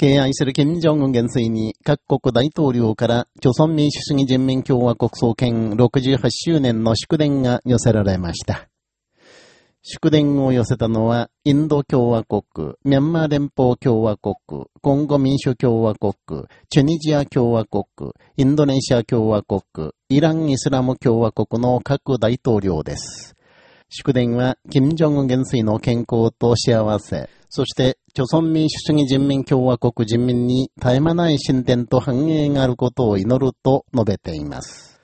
敬愛する金正恩元帥に各国大統領から朝鮮民主主義人民共和国創建68周年の祝電が寄せられました。祝電を寄せたのは、インド共和国、ミャンマー連邦共和国、コンゴ民主共和国、チュニジア共和国、インドネシア共和国、イラン・イスラム共和国の各大統領です。祝電は、金正恩元帥の健康と幸せ、そして、朝鮮民主主義人民共和国人民に絶え間ない進展と繁栄があることを祈ると述べています。